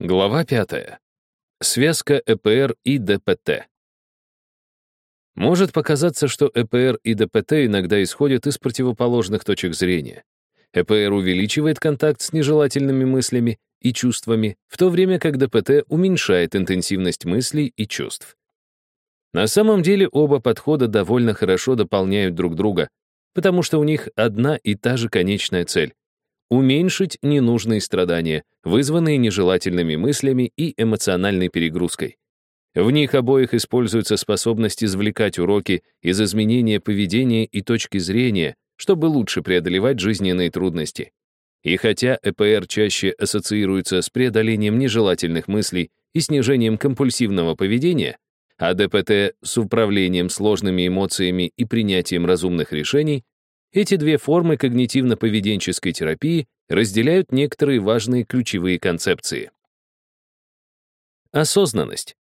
Глава 5. Связка ЭПР и ДПТ. Может показаться, что ЭПР и ДПТ иногда исходят из противоположных точек зрения. ЭПР увеличивает контакт с нежелательными мыслями и чувствами, в то время как ДПТ уменьшает интенсивность мыслей и чувств. На самом деле оба подхода довольно хорошо дополняют друг друга, потому что у них одна и та же конечная цель уменьшить ненужные страдания, вызванные нежелательными мыслями и эмоциональной перегрузкой. В них обоих используется способность извлекать уроки из изменения поведения и точки зрения, чтобы лучше преодолевать жизненные трудности. И хотя ЭПР чаще ассоциируется с преодолением нежелательных мыслей и снижением компульсивного поведения, а ДПТ с управлением сложными эмоциями и принятием разумных решений, эти две формы когнитивно-поведенческой терапии разделяют некоторые важные ключевые концепции. Осознанность.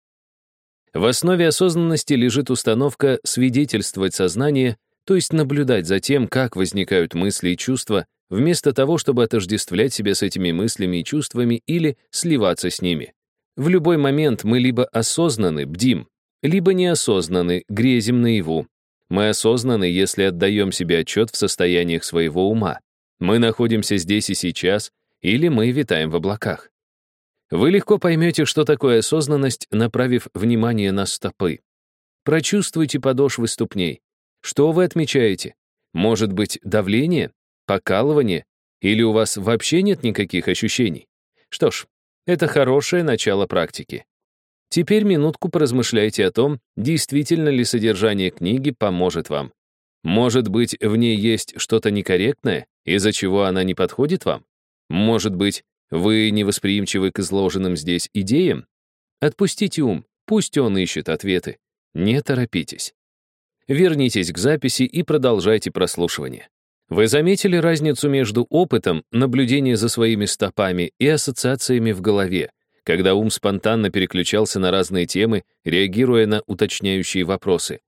В основе осознанности лежит установка свидетельствовать сознание, то есть наблюдать за тем, как возникают мысли и чувства, вместо того, чтобы отождествлять себя с этими мыслями и чувствами или сливаться с ними. В любой момент мы либо осознаны, бдим, либо неосознаны, грезим наяву, мы осознаны, если отдаем себе отчет в состояниях своего ума. Мы находимся здесь и сейчас, или мы витаем в облаках. Вы легко поймете, что такое осознанность, направив внимание на стопы. Прочувствуйте подошвы ступней. Что вы отмечаете? Может быть, давление, покалывание, или у вас вообще нет никаких ощущений? Что ж, это хорошее начало практики. Теперь минутку поразмышляйте о том, действительно ли содержание книги поможет вам. Может быть, в ней есть что-то некорректное, из-за чего она не подходит вам? Может быть, вы невосприимчивы к изложенным здесь идеям? Отпустите ум, пусть он ищет ответы. Не торопитесь. Вернитесь к записи и продолжайте прослушивание. Вы заметили разницу между опытом, наблюдения за своими стопами и ассоциациями в голове, когда ум спонтанно переключался на разные темы, реагируя на уточняющие вопросы.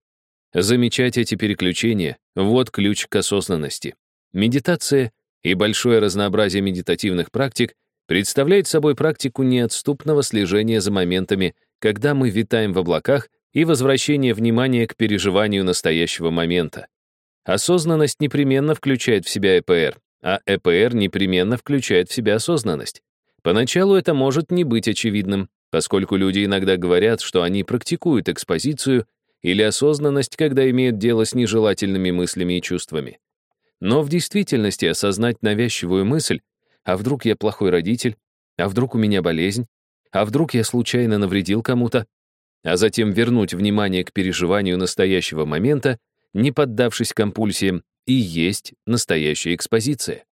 Замечать эти переключения — вот ключ к осознанности. Медитация и большое разнообразие медитативных практик представляет собой практику неотступного слежения за моментами, когда мы витаем в облаках, и возвращение внимания к переживанию настоящего момента. Осознанность непременно включает в себя ЭПР, а ЭПР непременно включает в себя осознанность. Поначалу это может не быть очевидным, поскольку люди иногда говорят, что они практикуют экспозицию или осознанность, когда имеют дело с нежелательными мыслями и чувствами. Но в действительности осознать навязчивую мысль «а вдруг я плохой родитель?», «а вдруг у меня болезнь?», «а вдруг я случайно навредил кому-то?», а затем вернуть внимание к переживанию настоящего момента, не поддавшись компульсиям, и есть настоящая экспозиция.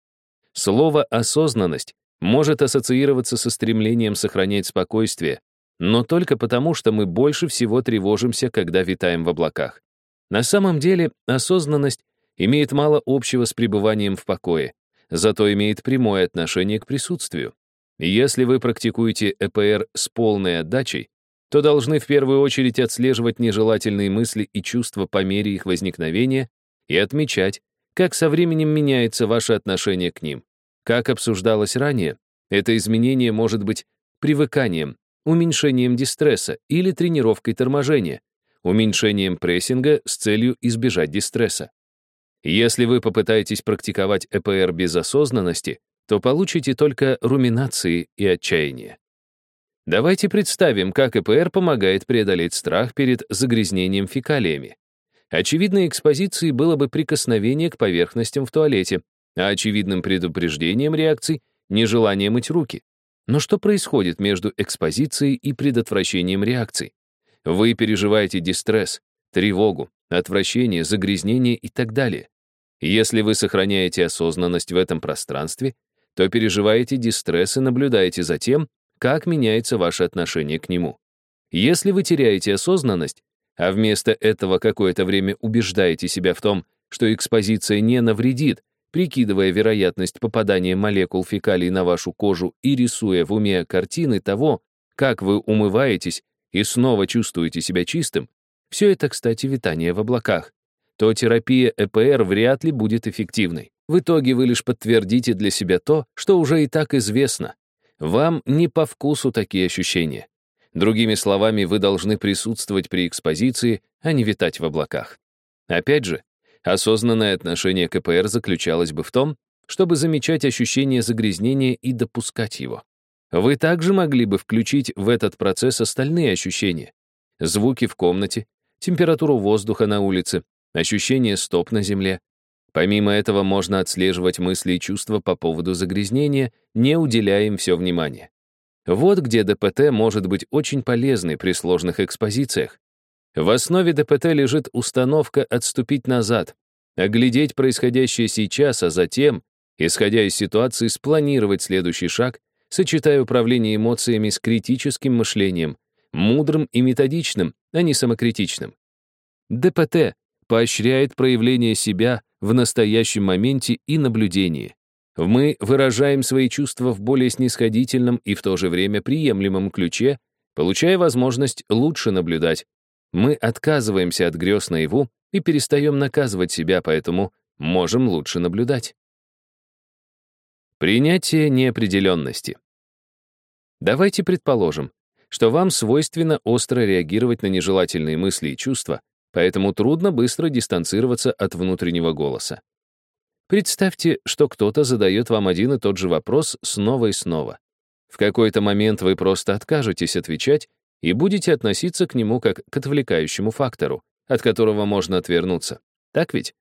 Слово «осознанность» может ассоциироваться со стремлением сохранять спокойствие, но только потому, что мы больше всего тревожимся, когда витаем в облаках. На самом деле, осознанность имеет мало общего с пребыванием в покое, зато имеет прямое отношение к присутствию. Если вы практикуете ЭПР с полной отдачей, то должны в первую очередь отслеживать нежелательные мысли и чувства по мере их возникновения и отмечать, как со временем меняется ваше отношение к ним. Как обсуждалось ранее, это изменение может быть привыканием, уменьшением дистресса или тренировкой торможения, уменьшением прессинга с целью избежать дистресса. Если вы попытаетесь практиковать ЭПР без осознанности, то получите только руминации и отчаяние. Давайте представим, как ЭПР помогает преодолеть страх перед загрязнением фекалиями. Очевидной экспозицией было бы прикосновение к поверхностям в туалете, а очевидным предупреждением реакций — нежелание мыть руки. Но что происходит между экспозицией и предотвращением реакций? Вы переживаете дистресс, тревогу, отвращение, загрязнение и так далее. Если вы сохраняете осознанность в этом пространстве, то переживаете дистресс и наблюдаете за тем, как меняется ваше отношение к нему. Если вы теряете осознанность, а вместо этого какое-то время убеждаете себя в том, что экспозиция не навредит, прикидывая вероятность попадания молекул фекалий на вашу кожу и рисуя в уме картины того, как вы умываетесь и снова чувствуете себя чистым, все это, кстати, витание в облаках, то терапия ЭПР вряд ли будет эффективной. В итоге вы лишь подтвердите для себя то, что уже и так известно. вам не по вкусу такие ощущения. Другими словами, вы должны присутствовать при экспозиции, а не витать в облаках. Опять же, осознанное отношение КПР заключалось бы в том, чтобы замечать ощущение загрязнения и допускать его. Вы также могли бы включить в этот процесс остальные ощущения. Звуки в комнате, температуру воздуха на улице, ощущение стоп на земле. Помимо этого можно отслеживать мысли и чувства по поводу загрязнения, не уделяя им все внимание. Вот где ДПТ может быть очень полезной при сложных экспозициях. В основе ДПТ лежит установка отступить назад, оглядеть происходящее сейчас, а затем, исходя из ситуации, спланировать следующий шаг, сочетая управление эмоциями с критическим мышлением, мудрым и методичным, а не самокритичным. ДПТ поощряет проявление себя в настоящем моменте и наблюдении. Мы выражаем свои чувства в более снисходительном и в то же время приемлемом ключе, получая возможность лучше наблюдать. Мы отказываемся от грез наяву и перестаем наказывать себя, поэтому можем лучше наблюдать. Принятие неопределенности. Давайте предположим, что вам свойственно остро реагировать на нежелательные мысли и чувства, поэтому трудно быстро дистанцироваться от внутреннего голоса. Представьте, что кто-то задает вам один и тот же вопрос снова и снова. В какой-то момент вы просто откажетесь отвечать и будете относиться к нему как к отвлекающему фактору, от которого можно отвернуться. Так ведь?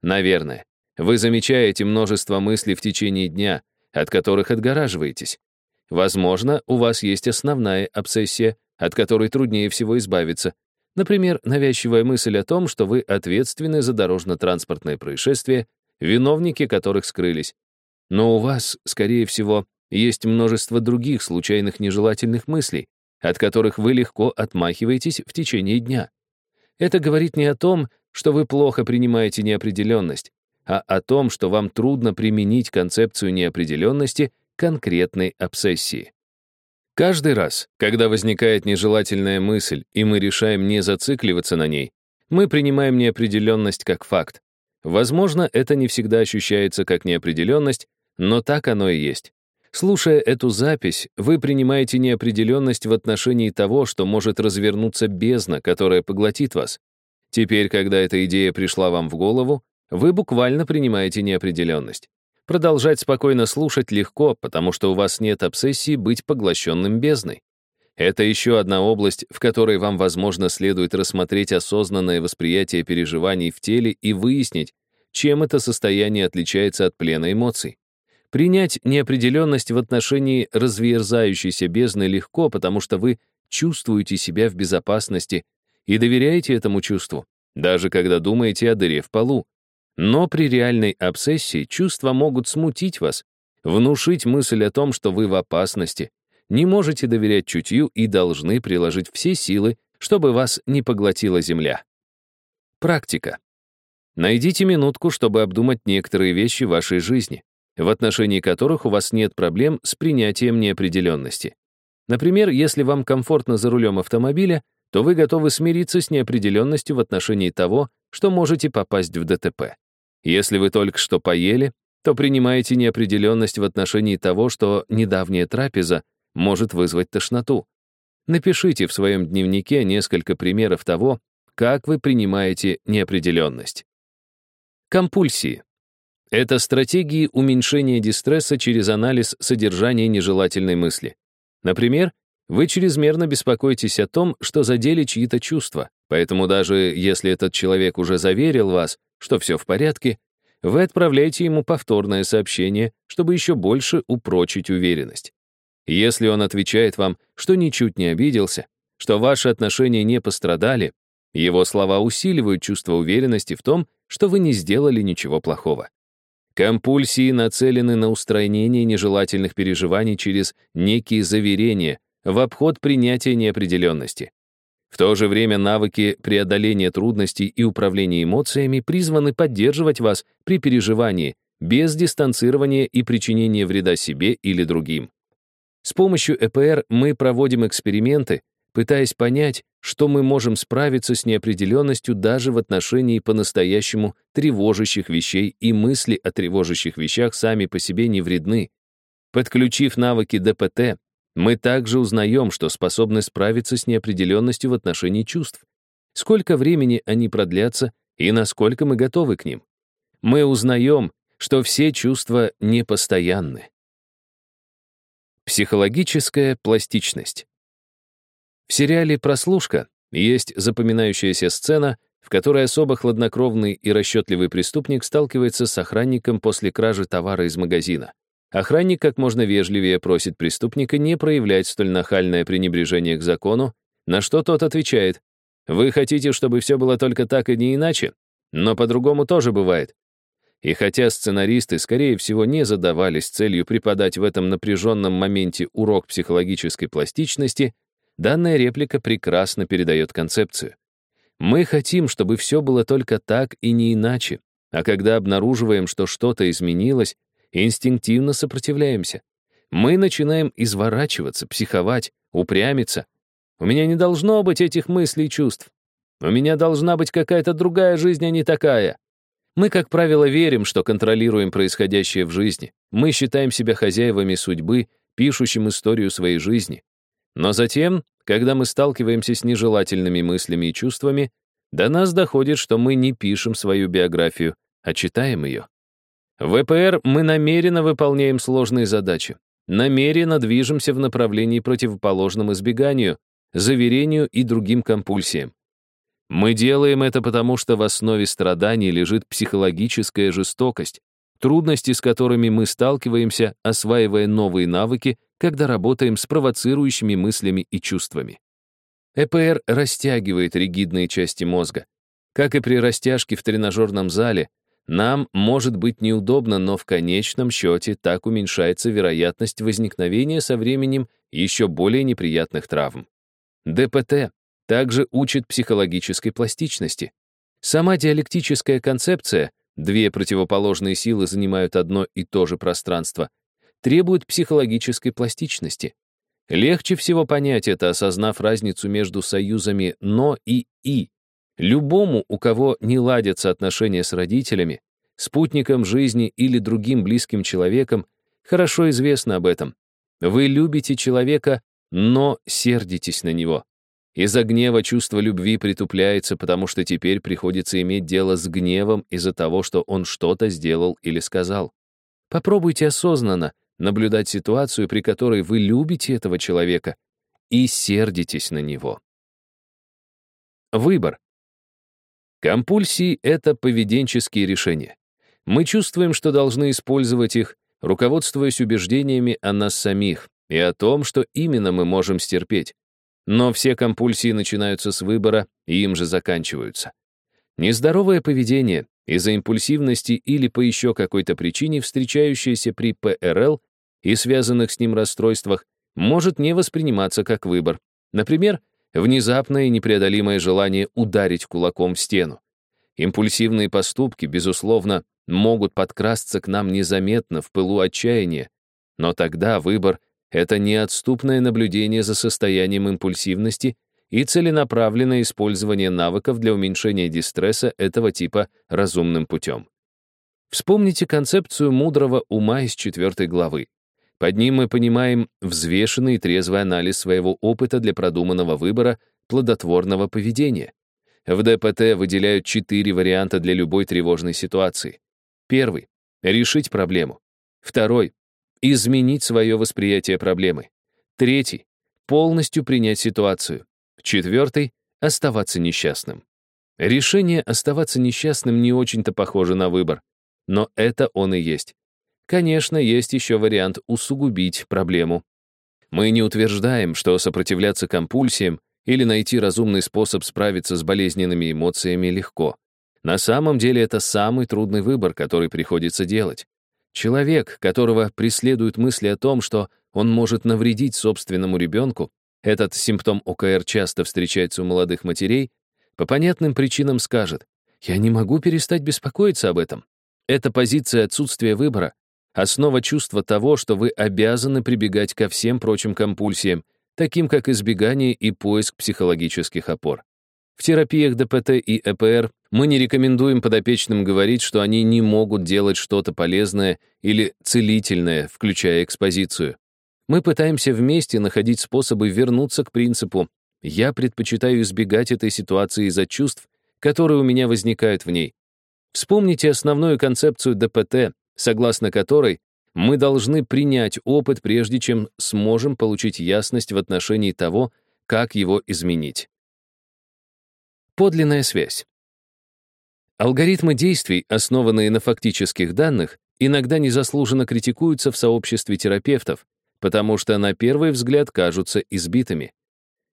Наверное. Вы замечаете множество мыслей в течение дня, от которых отгораживаетесь. Возможно, у вас есть основная обсессия, от которой труднее всего избавиться. Например, навязчивая мысль о том, что вы ответственны за дорожно-транспортное происшествие виновники которых скрылись. Но у вас, скорее всего, есть множество других случайных нежелательных мыслей, от которых вы легко отмахиваетесь в течение дня. Это говорит не о том, что вы плохо принимаете неопределенность, а о том, что вам трудно применить концепцию неопределенности конкретной обсессии. Каждый раз, когда возникает нежелательная мысль, и мы решаем не зацикливаться на ней, мы принимаем неопределенность как факт. Возможно, это не всегда ощущается как неопределенность, но так оно и есть. Слушая эту запись, вы принимаете неопределенность в отношении того, что может развернуться бездна, которая поглотит вас. Теперь, когда эта идея пришла вам в голову, вы буквально принимаете неопределенность. Продолжать спокойно слушать легко, потому что у вас нет обсессии быть поглощенным бездной. Это еще одна область, в которой вам, возможно, следует рассмотреть осознанное восприятие переживаний в теле и выяснить, чем это состояние отличается от плена эмоций. Принять неопределенность в отношении разверзающейся бездны легко, потому что вы чувствуете себя в безопасности и доверяете этому чувству, даже когда думаете о дыре в полу. Но при реальной обсессии чувства могут смутить вас, внушить мысль о том, что вы в опасности, не можете доверять чутью и должны приложить все силы, чтобы вас не поглотила земля. Практика. Найдите минутку, чтобы обдумать некоторые вещи в вашей жизни, в отношении которых у вас нет проблем с принятием неопределенности. Например, если вам комфортно за рулем автомобиля, то вы готовы смириться с неопределенностью в отношении того, что можете попасть в ДТП. Если вы только что поели, то принимаете неопределенность в отношении того, что недавняя трапеза может вызвать тошноту. Напишите в своем дневнике несколько примеров того, как вы принимаете неопределенность. Компульсии. Это стратегии уменьшения дистресса через анализ содержания нежелательной мысли. Например, вы чрезмерно беспокоитесь о том, что задели чьи-то чувства, поэтому даже если этот человек уже заверил вас, что все в порядке, вы отправляете ему повторное сообщение, чтобы еще больше упрочить уверенность. Если он отвечает вам, что ничуть не обиделся, что ваши отношения не пострадали, его слова усиливают чувство уверенности в том, что вы не сделали ничего плохого. Компульсии нацелены на устранение нежелательных переживаний через некие заверения в обход принятия неопределенности. В то же время навыки преодоления трудностей и управления эмоциями призваны поддерживать вас при переживании без дистанцирования и причинения вреда себе или другим. С помощью ЭПР мы проводим эксперименты, пытаясь понять, что мы можем справиться с неопределенностью даже в отношении по-настоящему тревожащих вещей, и мысли о тревожащих вещах сами по себе не вредны. Подключив навыки ДПТ, мы также узнаем, что способны справиться с неопределенностью в отношении чувств, сколько времени они продлятся и насколько мы готовы к ним. Мы узнаем, что все чувства непостоянны. Психологическая пластичность. В сериале «Прослушка» есть запоминающаяся сцена, в которой особо хладнокровный и расчетливый преступник сталкивается с охранником после кражи товара из магазина. Охранник как можно вежливее просит преступника не проявлять столь нахальное пренебрежение к закону, на что тот отвечает, «Вы хотите, чтобы все было только так и не иначе? Но по-другому тоже бывает». И хотя сценаристы, скорее всего, не задавались целью преподать в этом напряженном моменте урок психологической пластичности, данная реплика прекрасно передает концепцию. Мы хотим, чтобы все было только так и не иначе, а когда обнаруживаем, что что-то изменилось, инстинктивно сопротивляемся. Мы начинаем изворачиваться, психовать, упрямиться. У меня не должно быть этих мыслей и чувств. У меня должна быть какая-то другая жизнь, а не такая. Мы, как правило, верим, что контролируем происходящее в жизни. Мы считаем себя хозяевами судьбы, пишущим историю своей жизни. Но затем, когда мы сталкиваемся с нежелательными мыслями и чувствами, до нас доходит, что мы не пишем свою биографию, а читаем ее. В ВПР мы намеренно выполняем сложные задачи, намеренно движемся в направлении противоположном избеганию, заверению и другим компульсиям. Мы делаем это потому, что в основе страданий лежит психологическая жестокость, трудности, с которыми мы сталкиваемся, осваивая новые навыки, когда работаем с провоцирующими мыслями и чувствами. ЭПР растягивает ригидные части мозга. Как и при растяжке в тренажерном зале, нам может быть неудобно, но в конечном счете так уменьшается вероятность возникновения со временем еще более неприятных травм. ДПТ также учит психологической пластичности. Сама диалектическая концепция две противоположные силы занимают одно и то же пространство, требует психологической пластичности. Легче всего понять это, осознав разницу между союзами «но» и «и», Любому, у кого не ладятся отношения с родителями, спутником жизни или другим близким человеком, хорошо известно об этом. Вы любите человека, но сердитесь на него. Из-за гнева чувство любви притупляется, потому что теперь приходится иметь дело с гневом из-за того, что он что-то сделал или сказал. Попробуйте осознанно наблюдать ситуацию, при которой вы любите этого человека и сердитесь на него. Выбор. Компульсии — это поведенческие решения. Мы чувствуем, что должны использовать их, руководствуясь убеждениями о нас самих и о том, что именно мы можем стерпеть. Но все компульсии начинаются с выбора и им же заканчиваются. Нездоровое поведение из-за импульсивности или по еще какой-то причине, встречающееся при ПРЛ и связанных с ним расстройствах, может не восприниматься как выбор. Например, внезапное и непреодолимое желание ударить кулаком в стену. Импульсивные поступки, безусловно, могут подкрасться к нам незаметно в пылу отчаяния, но тогда выбор — это неотступное наблюдение за состоянием импульсивности и целенаправленное использование навыков для уменьшения дистресса этого типа разумным путем. Вспомните концепцию мудрого ума из четвертой главы. Под ним мы понимаем взвешенный и трезвый анализ своего опыта для продуманного выбора плодотворного поведения. В ДПТ выделяют четыре варианта для любой тревожной ситуации. Первый — решить проблему. Второй — изменить свое восприятие проблемы. Третий — полностью принять ситуацию. Четвертый — оставаться несчастным. Решение оставаться несчастным не очень-то похоже на выбор, но это он и есть. Конечно, есть еще вариант усугубить проблему. Мы не утверждаем, что сопротивляться компульсиям или найти разумный способ справиться с болезненными эмоциями легко. На самом деле это самый трудный выбор, который приходится делать. Человек, которого преследуют мысли о том, что он может навредить собственному ребенку, этот симптом ОКР часто встречается у молодых матерей, по понятным причинам скажет, «Я не могу перестать беспокоиться об этом». Эта позиция отсутствия выбора Основа чувства того, что вы обязаны прибегать ко всем прочим компульсиям, таким как избегание и поиск психологических опор. В терапиях ДПТ и ЭПР мы не рекомендуем подопечным говорить, что они не могут делать что-то полезное или целительное, включая экспозицию. Мы пытаемся вместе находить способы вернуться к принципу «я предпочитаю избегать этой ситуации из-за чувств, которые у меня возникают в ней». Вспомните основную концепцию ДПТ, согласно которой мы должны принять опыт, прежде чем сможем получить ясность в отношении того, как его изменить. Подлинная связь. Алгоритмы действий, основанные на фактических данных, иногда незаслуженно критикуются в сообществе терапевтов, потому что на первый взгляд кажутся избитыми.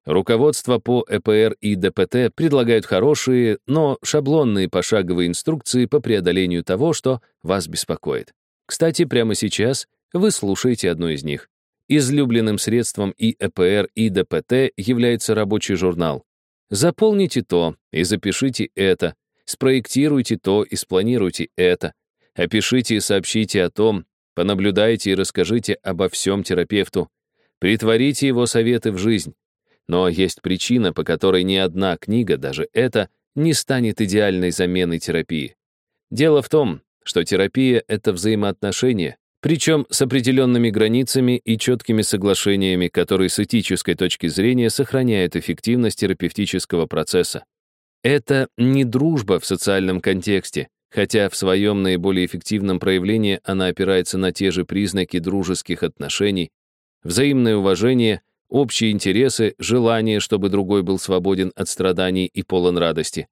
Руководство по ЭПР и ДПТ предлагают хорошие, но шаблонные пошаговые инструкции по преодолению того, что вас беспокоит. Кстати, прямо сейчас вы слушаете одну из них. Излюбленным средством и ЭПР, и ДПТ является рабочий журнал. Заполните то и запишите это, спроектируйте то и спланируйте это, опишите и сообщите о том, понаблюдайте и расскажите обо всем терапевту, притворите его советы в жизнь. Но есть причина, по которой ни одна книга, даже эта, не станет идеальной заменой терапии. Дело в том, что терапия — это взаимоотношения, причем с определенными границами и четкими соглашениями, которые с этической точки зрения сохраняют эффективность терапевтического процесса. Это не дружба в социальном контексте, хотя в своем наиболее эффективном проявлении она опирается на те же признаки дружеских отношений, взаимное уважение, общие интересы, желание, чтобы другой был свободен от страданий и полон радости.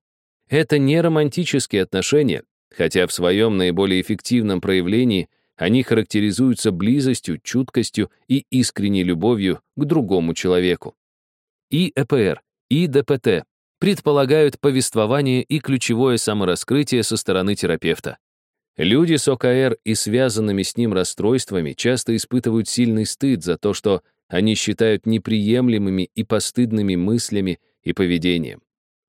Это не романтические отношения, хотя в своем наиболее эффективном проявлении они характеризуются близостью, чуткостью и искренней любовью к другому человеку. И ЭПР, и ДПТ предполагают повествование и ключевое самораскрытие со стороны терапевта. Люди с ОКР и связанными с ним расстройствами часто испытывают сильный стыд за то, что они считают неприемлемыми и постыдными мыслями и поведением.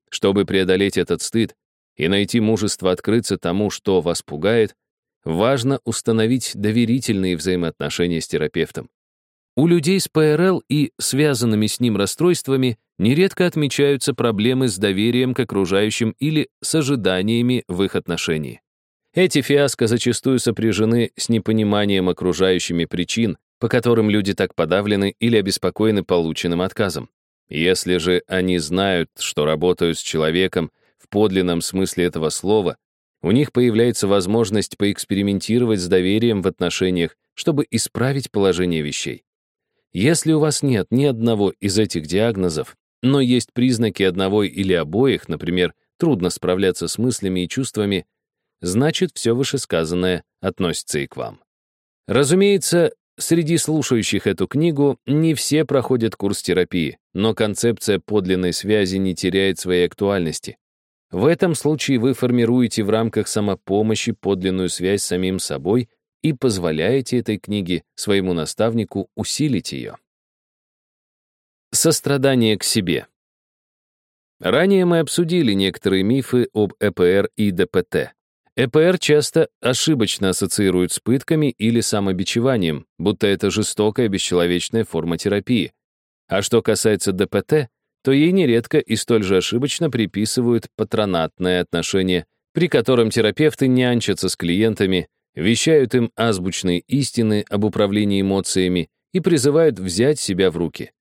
Чтобы преодолеть этот стыд и найти мужество открыться тому, что вас пугает, важно установить доверительные взаимоотношения с терапевтом. У людей с ПРЛ и связанными с ним расстройствами нередко отмечаются проблемы с доверием к окружающим или с ожиданиями в их отношении. Эти фиаско зачастую сопряжены с непониманием окружающими причин, по которым люди так подавлены или обеспокоены полученным отказом. Если же они знают, что работают с человеком в подлинном смысле этого слова, у них появляется возможность поэкспериментировать с доверием в отношениях, чтобы исправить положение вещей. Если у вас нет ни одного из этих диагнозов, но есть признаки одного или обоих, например, трудно справляться с мыслями и чувствами, значит, все вышесказанное относится и к вам. Разумеется, среди слушающих эту книгу не все проходят курс терапии, но концепция подлинной связи не теряет своей актуальности. В этом случае вы формируете в рамках самопомощи подлинную связь с самим собой и позволяете этой книге, своему наставнику, усилить ее. Сострадание к себе. Ранее мы обсудили некоторые мифы об ЭПР и ДПТ. ЭПР часто ошибочно ассоциируют с пытками или самобичеванием, будто это жестокая бесчеловечная форма терапии. А что касается ДПТ, то ей нередко и столь же ошибочно приписывают патронатное отношение, при котором терапевты нянчатся с клиентами, вещают им азбучные истины об управлении эмоциями и призывают взять себя в руки.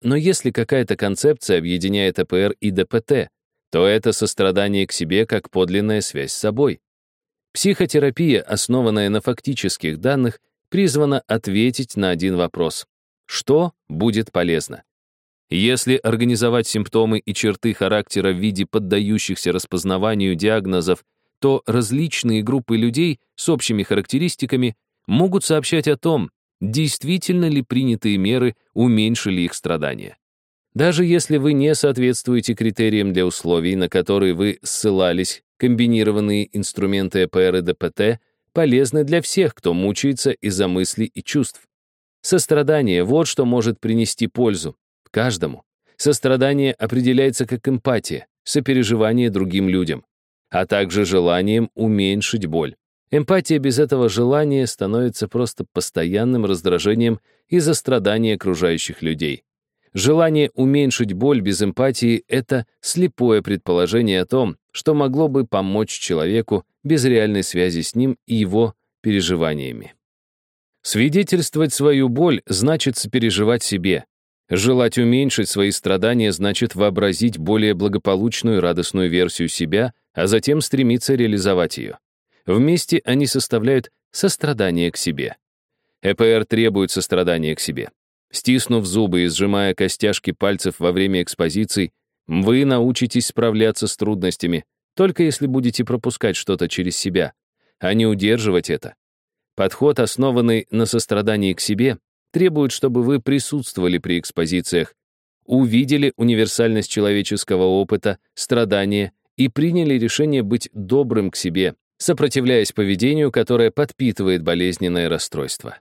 Но если какая-то концепция объединяет АПР и ДПТ, то это сострадание к себе как подлинная связь с собой. Психотерапия, основанная на фактических данных, призвана ответить на один вопрос. Что будет полезно? Если организовать симптомы и черты характера в виде поддающихся распознаванию диагнозов, то различные группы людей с общими характеристиками могут сообщать о том, действительно ли принятые меры уменьшили их страдания. Даже если вы не соответствуете критериям для условий, на которые вы ссылались, комбинированные инструменты ЭПР и ДПТ полезны для всех, кто мучается из-за мыслей и чувств. Сострадание — вот что может принести пользу, каждому. Сострадание определяется как эмпатия, сопереживание другим людям, а также желанием уменьшить боль. Эмпатия без этого желания становится просто постоянным раздражением из-за страданий окружающих людей. Желание уменьшить боль без эмпатии — это слепое предположение о том, что могло бы помочь человеку без реальной связи с ним и его переживаниями. Свидетельствовать свою боль значит сопереживать себе. Желать уменьшить свои страдания значит вообразить более благополучную радостную версию себя, а затем стремиться реализовать ее. Вместе они составляют сострадание к себе. ЭПР требует сострадания к себе. Стиснув зубы и сжимая костяшки пальцев во время экспозиций, вы научитесь справляться с трудностями, только если будете пропускать что-то через себя, а не удерживать это. Подход, основанный на сострадании к себе, требует, чтобы вы присутствовали при экспозициях, увидели универсальность человеческого опыта, страдания и приняли решение быть добрым к себе, сопротивляясь поведению, которое подпитывает болезненное расстройство.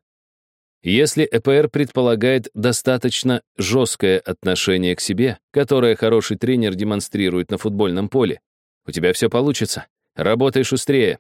Если ЭПР предполагает достаточно жесткое отношение к себе, которое хороший тренер демонстрирует на футбольном поле, у тебя все получится, работай шустрее,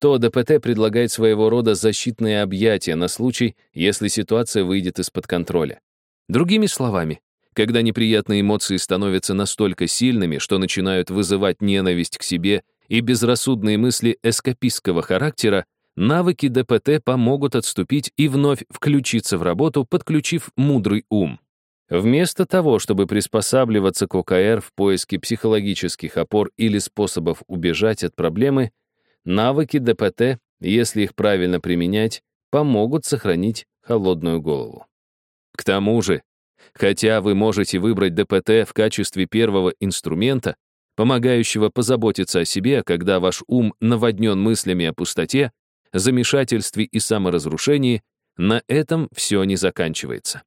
то ДПТ предлагает своего рода защитные объятия на случай, если ситуация выйдет из-под контроля. Другими словами, когда неприятные эмоции становятся настолько сильными, что начинают вызывать ненависть к себе и безрассудные мысли эскапистского характера, навыки ДПТ помогут отступить и вновь включиться в работу, подключив мудрый ум. Вместо того, чтобы приспосабливаться к ОКР в поиске психологических опор или способов убежать от проблемы, навыки ДПТ, если их правильно применять, помогут сохранить холодную голову. К тому же, хотя вы можете выбрать ДПТ в качестве первого инструмента, помогающего позаботиться о себе, когда ваш ум наводнен мыслями о пустоте, замешательстве и саморазрушении, на этом все не заканчивается.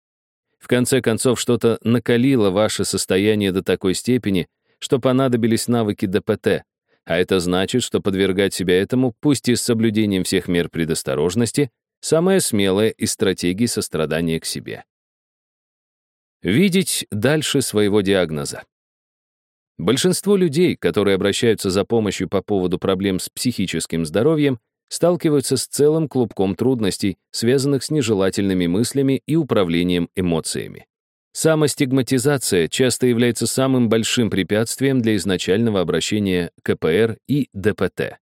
В конце концов, что-то накалило ваше состояние до такой степени, что понадобились навыки ДПТ, а это значит, что подвергать себя этому, пусть и с соблюдением всех мер предосторожности, самая смелая из стратегий сострадания к себе. Видеть дальше своего диагноза. Большинство людей, которые обращаются за помощью по поводу проблем с психическим здоровьем, сталкиваются с целым клубком трудностей, связанных с нежелательными мыслями и управлением эмоциями. Самостигматизация часто является самым большим препятствием для изначального обращения КПР и ДПТ.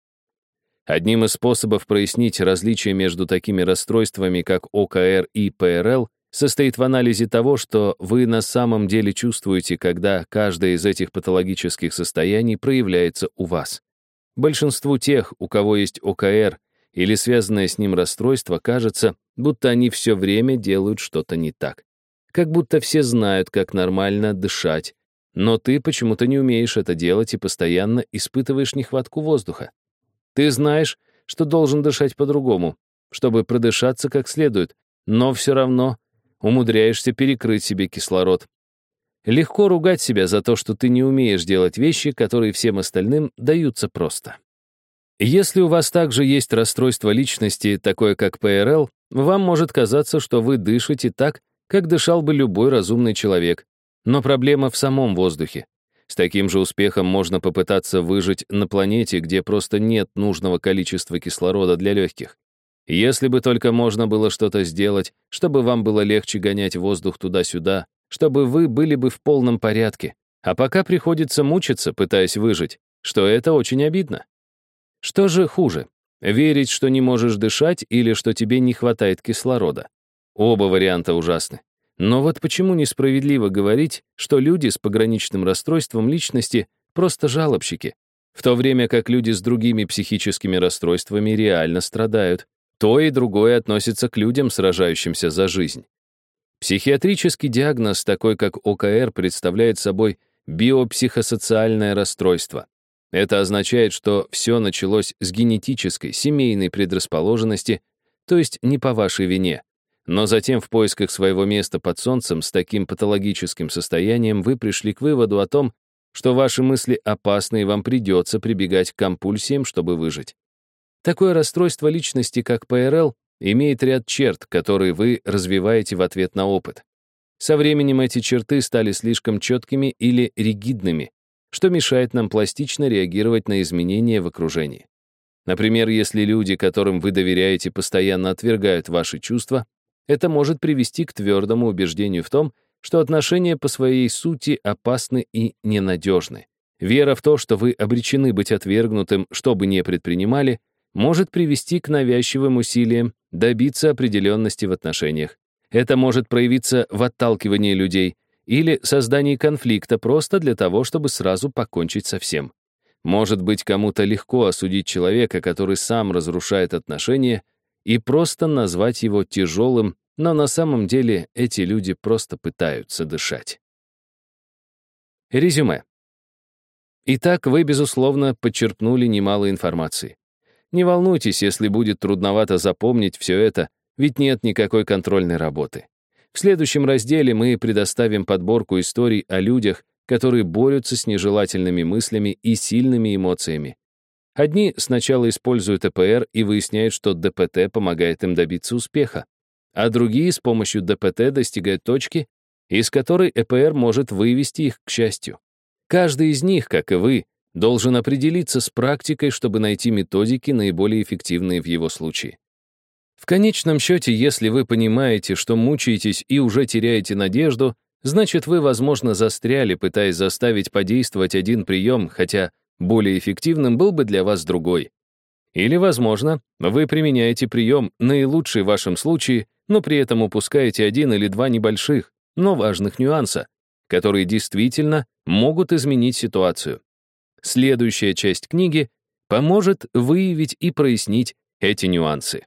Одним из способов прояснить различия между такими расстройствами, как ОКР и ПРЛ, состоит в анализе того, что вы на самом деле чувствуете, когда каждое из этих патологических состояний проявляется у вас. Большинству тех, у кого есть ОКР или связанное с ним расстройство, кажется, будто они все время делают что-то не так. Как будто все знают, как нормально дышать, но ты почему-то не умеешь это делать и постоянно испытываешь нехватку воздуха. Ты знаешь, что должен дышать по-другому, чтобы продышаться как следует, но все равно умудряешься перекрыть себе кислород, Легко ругать себя за то, что ты не умеешь делать вещи, которые всем остальным даются просто. Если у вас также есть расстройство личности, такое как ПРЛ, вам может казаться, что вы дышите так, как дышал бы любой разумный человек. Но проблема в самом воздухе. С таким же успехом можно попытаться выжить на планете, где просто нет нужного количества кислорода для легких. Если бы только можно было что-то сделать, чтобы вам было легче гонять воздух туда-сюда, чтобы вы были бы в полном порядке. А пока приходится мучиться, пытаясь выжить, что это очень обидно. Что же хуже? Верить, что не можешь дышать, или что тебе не хватает кислорода? Оба варианта ужасны. Но вот почему несправедливо говорить, что люди с пограничным расстройством личности просто жалобщики, в то время как люди с другими психическими расстройствами реально страдают. То и другое относится к людям, сражающимся за жизнь. Психиатрический диагноз, такой как ОКР, представляет собой биопсихосоциальное расстройство. Это означает, что все началось с генетической, семейной предрасположенности, то есть не по вашей вине. Но затем в поисках своего места под солнцем с таким патологическим состоянием вы пришли к выводу о том, что ваши мысли опасны и вам придется прибегать к компульсиям, чтобы выжить. Такое расстройство личности, как ПРЛ, имеет ряд черт, которые вы развиваете в ответ на опыт. Со временем эти черты стали слишком четкими или ригидными, что мешает нам пластично реагировать на изменения в окружении. Например, если люди, которым вы доверяете, постоянно отвергают ваши чувства, это может привести к твердому убеждению в том, что отношения по своей сути опасны и ненадежны. Вера в то, что вы обречены быть отвергнутым, что бы ни предпринимали, может привести к навязчивым усилиям добиться определенности в отношениях. Это может проявиться в отталкивании людей или создании конфликта просто для того, чтобы сразу покончить со всем. Может быть, кому-то легко осудить человека, который сам разрушает отношения, и просто назвать его тяжелым, но на самом деле эти люди просто пытаются дышать. Резюме. Итак, вы, безусловно, подчерпнули немало информации. Не волнуйтесь, если будет трудновато запомнить все это, ведь нет никакой контрольной работы. В следующем разделе мы предоставим подборку историй о людях, которые борются с нежелательными мыслями и сильными эмоциями. Одни сначала используют ЭПР и выясняют, что ДПТ помогает им добиться успеха, а другие с помощью ДПТ достигают точки, из которой ЭПР может вывести их к счастью. Каждый из них, как и вы, должен определиться с практикой, чтобы найти методики, наиболее эффективные в его случае. В конечном счете, если вы понимаете, что мучаетесь и уже теряете надежду, значит, вы, возможно, застряли, пытаясь заставить подействовать один прием, хотя более эффективным был бы для вас другой. Или, возможно, вы применяете прием, наилучший в вашем случае, но при этом упускаете один или два небольших, но важных нюанса, которые действительно могут изменить ситуацию. Следующая часть книги поможет выявить и прояснить эти нюансы.